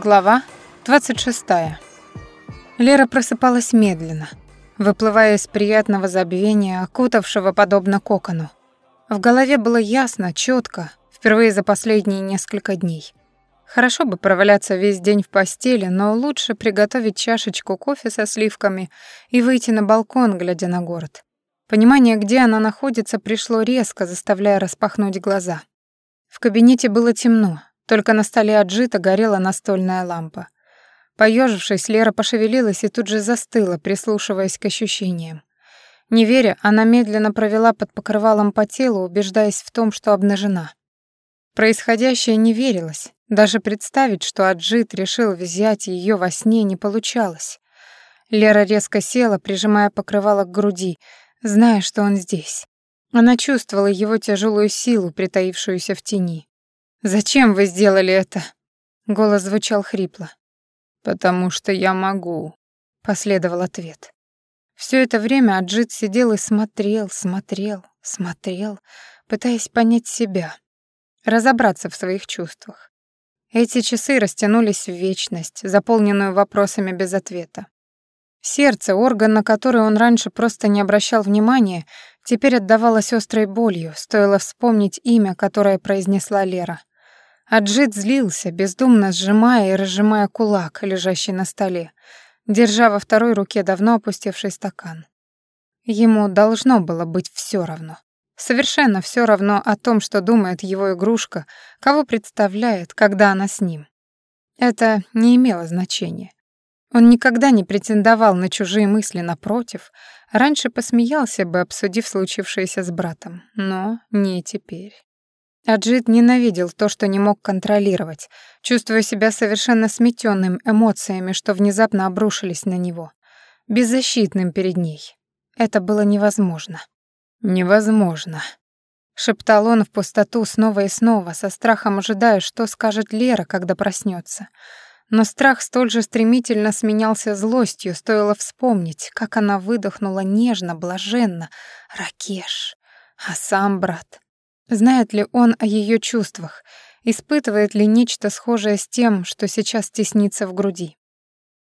Глава 26. Лера просыпалась медленно, выплывая из приятного забвения, окутавшего подобно кокону. В голове было ясно, четко, впервые за последние несколько дней. Хорошо бы проваляться весь день в постели, но лучше приготовить чашечку кофе со сливками и выйти на балкон, глядя на город. Понимание, где она находится, пришло резко, заставляя распахнуть глаза. В кабинете было темно, только на столе отжито горела настольная лампа. Поежившись, Лера пошевелилась и тут же застыла, прислушиваясь к ощущениям. Не веря, она медленно провела под покрывалом по телу, убеждаясь в том, что обнажена. Происходящее не верилось. Даже представить, что Аджит решил взять ее во сне, не получалось. Лера резко села, прижимая покрывало к груди, зная, что он здесь. Она чувствовала его тяжелую силу, притаившуюся в тени. «Зачем вы сделали это?» Голос звучал хрипло. «Потому что я могу», — последовал ответ. Все это время Аджит сидел и смотрел, смотрел, смотрел, пытаясь понять себя, разобраться в своих чувствах. Эти часы растянулись в вечность, заполненную вопросами без ответа. Сердце, орган, на который он раньше просто не обращал внимания, теперь отдавалось острой болью, стоило вспомнить имя, которое произнесла Лера. Аджит злился, бездумно сжимая и разжимая кулак, лежащий на столе, держа во второй руке давно опустевший стакан. Ему должно было быть все равно. Совершенно все равно о том, что думает его игрушка, кого представляет, когда она с ним. Это не имело значения. Он никогда не претендовал на чужие мысли, напротив, раньше посмеялся бы, обсудив случившееся с братом, но не теперь. Аджит ненавидел то, что не мог контролировать, чувствуя себя совершенно сметенным эмоциями, что внезапно обрушились на него, беззащитным перед ней. Это было невозможно. «Невозможно», — шептал он в пустоту снова и снова, со страхом ожидая, что скажет Лера, когда проснется. Но страх столь же стремительно сменялся злостью, стоило вспомнить, как она выдохнула нежно, блаженно. «Ракеш! А сам брат!» Знает ли он о ее чувствах? Испытывает ли нечто схожее с тем, что сейчас теснится в груди?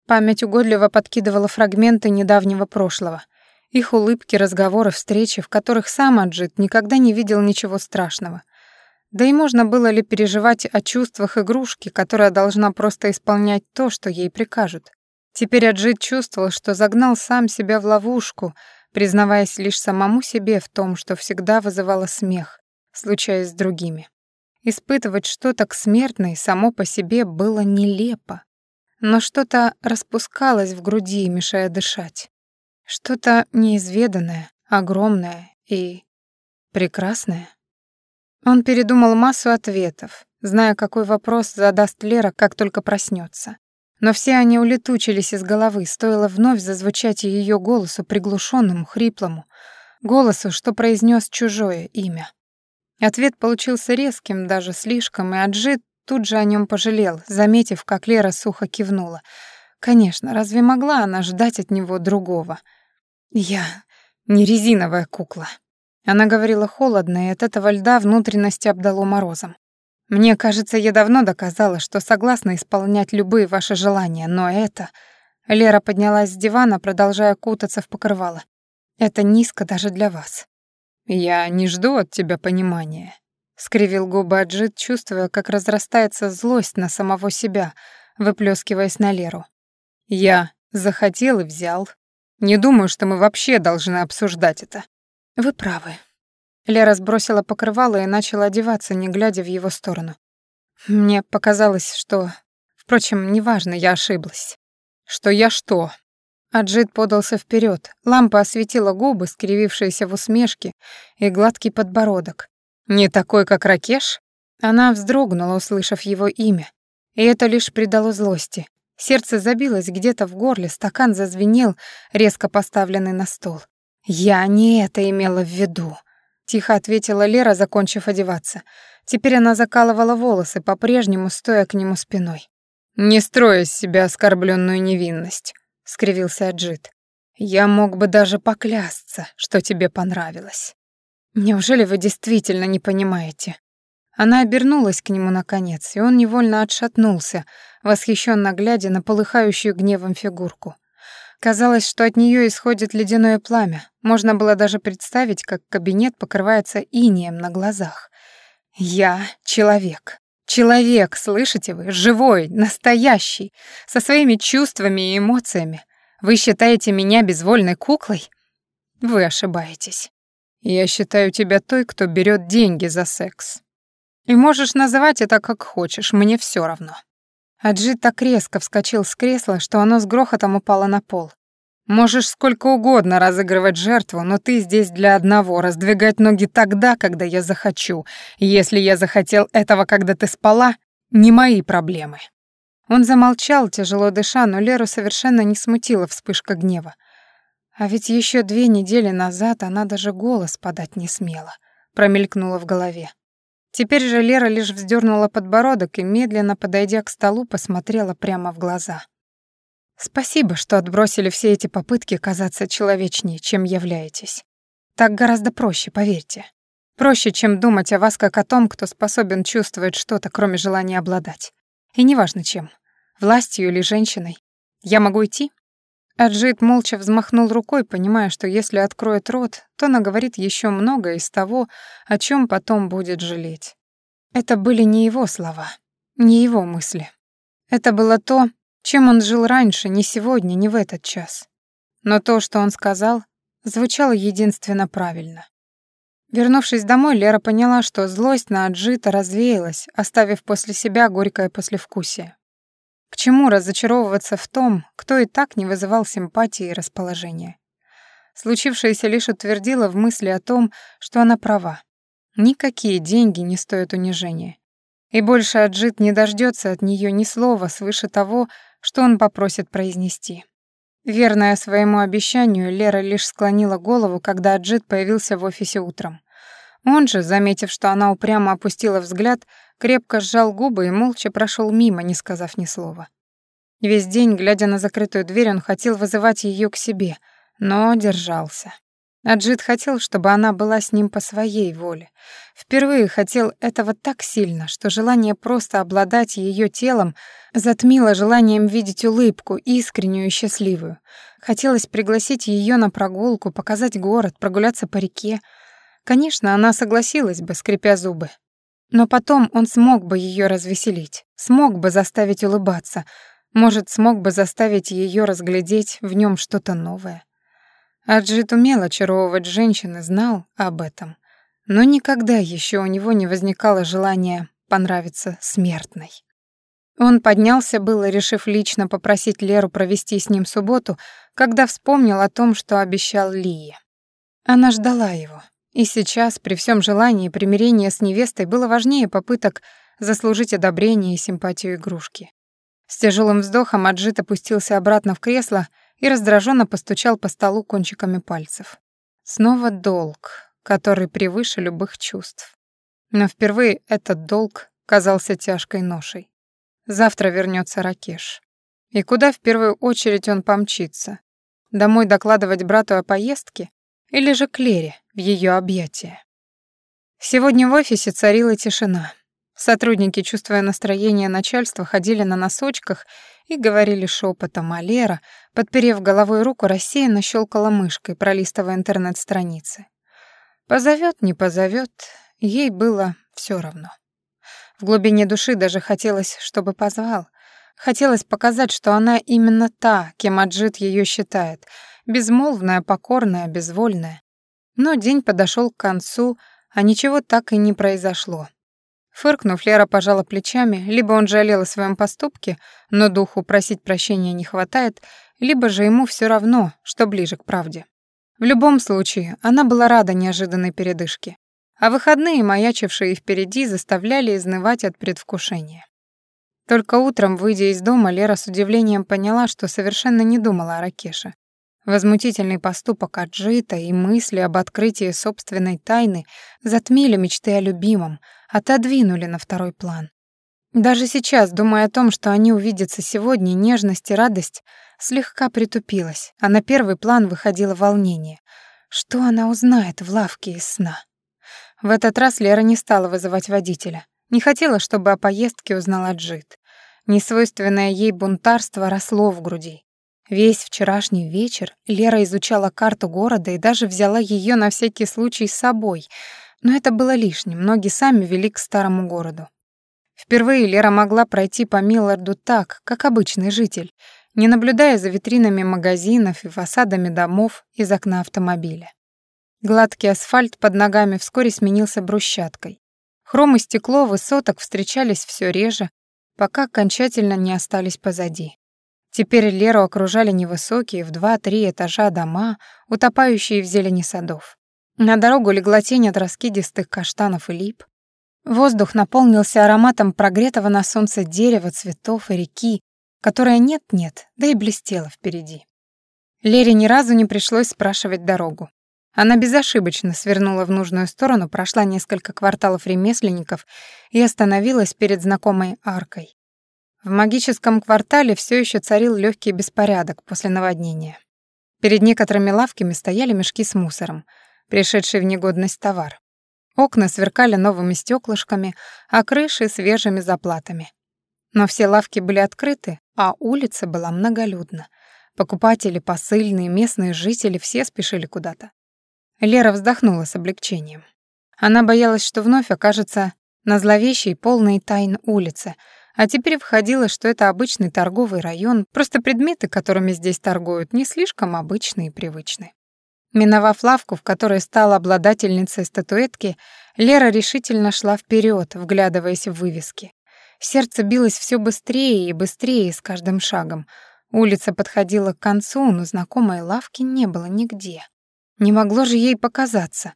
Память угодливо подкидывала фрагменты недавнего прошлого. Их улыбки, разговоры, встречи, в которых сам Аджит никогда не видел ничего страшного. Да и можно было ли переживать о чувствах игрушки, которая должна просто исполнять то, что ей прикажут? Теперь Аджит чувствовал, что загнал сам себя в ловушку, признаваясь лишь самому себе в том, что всегда вызывало смех, случаясь с другими. Испытывать что-то к смертной само по себе было нелепо, но что-то распускалось в груди, мешая дышать. Что-то неизведанное, огромное и прекрасное. Он передумал массу ответов, зная, какой вопрос задаст Лера, как только проснется. Но все они улетучились из головы, стоило вновь зазвучать ее голосу приглушенному, хриплому, голосу, что произнес чужое имя. Ответ получился резким, даже слишком, и Аджи тут же о нем пожалел, заметив, как Лера сухо кивнула. Конечно, разве могла она ждать от него другого? «Я не резиновая кукла». Она говорила холодно, и от этого льда внутренности обдало морозом. «Мне кажется, я давно доказала, что согласна исполнять любые ваши желания, но это...» Лера поднялась с дивана, продолжая кутаться в покрывало. «Это низко даже для вас. Я не жду от тебя понимания. Скривил губы Аджит, чувствуя, как разрастается злость на самого себя, выплескиваясь на Леру. Я захотел и взял. Не думаю, что мы вообще должны обсуждать это. Вы правы. Лера сбросила покрывало и начала одеваться, не глядя в его сторону. Мне показалось, что... Впрочем, неважно, я ошиблась. Что я что? Аджит подался вперед. Лампа осветила губы, скривившиеся в усмешке, и гладкий подбородок. «Не такой, как Ракеш?» Она вздрогнула, услышав его имя. И это лишь придало злости. Сердце забилось где-то в горле, стакан зазвенел, резко поставленный на стол. «Я не это имела в виду», — тихо ответила Лера, закончив одеваться. Теперь она закалывала волосы, по-прежнему стоя к нему спиной. «Не строя из себя оскорбленную невинность», — скривился Аджит. «Я мог бы даже поклясться, что тебе понравилось. Неужели вы действительно не понимаете?» Она обернулась к нему наконец, и он невольно отшатнулся, восхищенно глядя на полыхающую гневом фигурку. Казалось, что от нее исходит ледяное пламя. Можно было даже представить, как кабинет покрывается инием на глазах. «Я — человек. Человек, слышите вы, живой, настоящий, со своими чувствами и эмоциями. Вы считаете меня безвольной куклой? Вы ошибаетесь. Я считаю тебя той, кто берет деньги за секс. И можешь называть это как хочешь, мне все равно. Аджит так резко вскочил с кресла, что оно с грохотом упало на пол. Можешь сколько угодно разыгрывать жертву, но ты здесь для одного, раздвигать ноги тогда, когда я захочу. Если я захотел этого, когда ты спала, не мои проблемы». Он замолчал, тяжело дыша, но Леру совершенно не смутила вспышка гнева. А ведь еще две недели назад она даже голос подать не смела, промелькнула в голове. Теперь же Лера лишь вздернула подбородок и, медленно подойдя к столу, посмотрела прямо в глаза. Спасибо, что отбросили все эти попытки казаться человечнее, чем являетесь. Так гораздо проще, поверьте. Проще, чем думать о вас как о том, кто способен чувствовать что-то, кроме желания обладать. И неважно чем, властью или женщиной. Я могу идти? Аджит молча взмахнул рукой, понимая, что если откроет рот, то наговорит еще многое из того, о чем потом будет жалеть. Это были не его слова, не его мысли. Это было то, чем он жил раньше, не сегодня, не в этот час. Но то, что он сказал, звучало единственно правильно. Вернувшись домой, Лера поняла, что злость на Аджита развеялась, оставив после себя горькое послевкусие. К чему разочаровываться в том, кто и так не вызывал симпатии и расположения? Случившееся лишь утвердило в мысли о том, что она права. Никакие деньги не стоят унижения. И больше Аджит не дождется от нее ни слова свыше того, что он попросит произнести. Верная своему обещанию, Лера лишь склонила голову, когда Аджит появился в офисе утром. Он же, заметив, что она упрямо опустила взгляд, крепко сжал губы и молча прошел мимо, не сказав ни слова. Весь день, глядя на закрытую дверь, он хотел вызывать ее к себе, но держался. Аджит хотел, чтобы она была с ним по своей воле. Впервые хотел этого так сильно, что желание просто обладать ее телом затмило желанием видеть улыбку, искреннюю и счастливую. Хотелось пригласить ее на прогулку, показать город, прогуляться по реке. Конечно, она согласилась бы, скрипя зубы. Но потом он смог бы ее развеселить, смог бы заставить улыбаться, может, смог бы заставить ее разглядеть в нем что-то новое. Аджит умел очаровывать женщин и знал об этом. Но никогда еще у него не возникало желания понравиться смертной. Он поднялся было, решив лично попросить Леру провести с ним субботу, когда вспомнил о том, что обещал Лии. Она ждала его. И сейчас, при всем желании, примирение с невестой было важнее попыток заслужить одобрение и симпатию игрушки. С тяжелым вздохом Аджит опустился обратно в кресло — и раздраженно постучал по столу кончиками пальцев. Снова долг, который превыше любых чувств. Но впервые этот долг казался тяжкой ношей. Завтра вернется Ракеш. И куда в первую очередь он помчится? Домой докладывать брату о поездке или же Клере в ее объятия? Сегодня в офисе царила тишина. Сотрудники, чувствуя настроение начальства, ходили на носочках и говорили шепотом, а Лера, подперев головой руку, рассеянно щелкала мышкой, пролистывая интернет-страницы. Позовет, не позовет, ей было все равно. В глубине души даже хотелось, чтобы позвал. Хотелось показать, что она именно та, кем Аджит ее считает, безмолвная, покорная, безвольная. Но день подошел к концу, а ничего так и не произошло. Фыркнув, Лера пожала плечами, либо он жалел о своем поступке, но духу просить прощения не хватает, либо же ему все равно, что ближе к правде. В любом случае, она была рада неожиданной передышке, а выходные, маячившие впереди, заставляли изнывать от предвкушения. Только утром, выйдя из дома, Лера с удивлением поняла, что совершенно не думала о Ракеше. Возмутительный поступок Аджита и мысли об открытии собственной тайны затмили мечты о любимом, отодвинули на второй план. Даже сейчас, думая о том, что они увидятся сегодня, нежность и радость слегка притупилась, а на первый план выходило волнение. Что она узнает в лавке из сна? В этот раз Лера не стала вызывать водителя. Не хотела, чтобы о поездке узнал Аджит. Несвойственное ей бунтарство росло в груди. Весь вчерашний вечер Лера изучала карту города и даже взяла ее на всякий случай с собой, Но это было лишним, ноги сами вели к старому городу. Впервые Лера могла пройти по Милларду так, как обычный житель, не наблюдая за витринами магазинов и фасадами домов из окна автомобиля. Гладкий асфальт под ногами вскоре сменился брусчаткой. Хром и стекло высоток встречались все реже, пока окончательно не остались позади. Теперь Леру окружали невысокие в два-три этажа дома, утопающие в зелени садов. На дорогу легла тень от раскидистых каштанов и лип. Воздух наполнился ароматом прогретого на солнце дерева, цветов и реки, которая нет-нет, да и блестела впереди. Лере ни разу не пришлось спрашивать дорогу. Она безошибочно свернула в нужную сторону, прошла несколько кварталов ремесленников и остановилась перед знакомой аркой. В магическом квартале все еще царил легкий беспорядок после наводнения. Перед некоторыми лавками стояли мешки с мусором, пришедший в негодность товар. Окна сверкали новыми стеклышками, а крыши — свежими заплатами. Но все лавки были открыты, а улица была многолюдна. Покупатели, посыльные, местные жители все спешили куда-то. Лера вздохнула с облегчением. Она боялась, что вновь окажется на зловещей, полной тайн улице, а теперь входило, что это обычный торговый район, просто предметы, которыми здесь торгуют, не слишком обычные и привычные. Миновав лавку, в которой стала обладательницей статуэтки, Лера решительно шла вперед, вглядываясь в вывески. Сердце билось все быстрее и быстрее с каждым шагом. Улица подходила к концу, но знакомой лавки не было нигде. Не могло же ей показаться.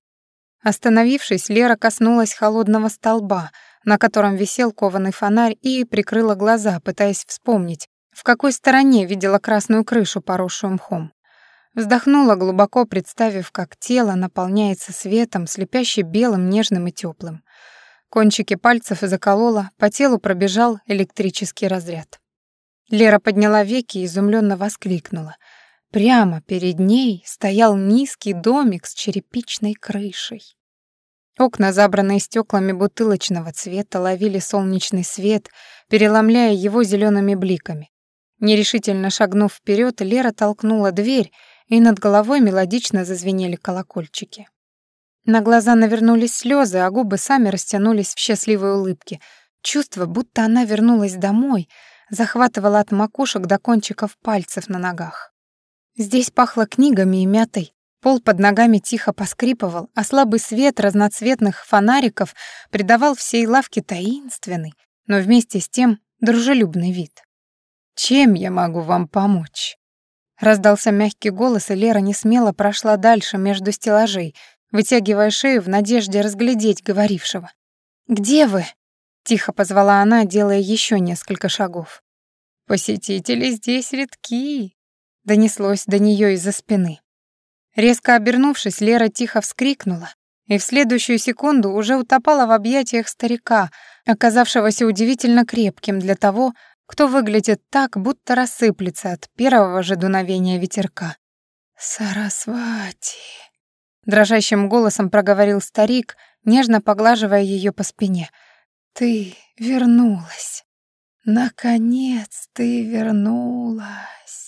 Остановившись, Лера коснулась холодного столба, на котором висел кованый фонарь, и прикрыла глаза, пытаясь вспомнить, в какой стороне видела красную крышу, поросшую мхом. Вздохнула глубоко, представив, как тело наполняется светом, слепяще белым, нежным и теплым. Кончики пальцев заколола, по телу пробежал электрический разряд. Лера подняла веки и изумленно воскликнула. Прямо перед ней стоял низкий домик с черепичной крышей. Окна, забранные стеклами бутылочного цвета, ловили солнечный свет, переломляя его зелеными бликами. Нерешительно шагнув вперед, Лера толкнула дверь и над головой мелодично зазвенели колокольчики. На глаза навернулись слезы, а губы сами растянулись в счастливой улыбке. Чувство, будто она вернулась домой, захватывало от макушек до кончиков пальцев на ногах. Здесь пахло книгами и мятой, пол под ногами тихо поскрипывал, а слабый свет разноцветных фонариков придавал всей лавке таинственный, но вместе с тем дружелюбный вид. «Чем я могу вам помочь?» Раздался мягкий голос, и Лера не смело прошла дальше между стеллажей, вытягивая шею в надежде разглядеть говорившего. «Где вы?» — тихо позвала она, делая еще несколько шагов. «Посетители здесь редки», — донеслось до нее из-за спины. Резко обернувшись, Лера тихо вскрикнула и в следующую секунду уже утопала в объятиях старика, оказавшегося удивительно крепким для того, кто выглядит так, будто рассыплется от первого же дуновения ветерка. «Сарасвати», — дрожащим голосом проговорил старик, нежно поглаживая ее по спине. «Ты вернулась. Наконец ты вернулась».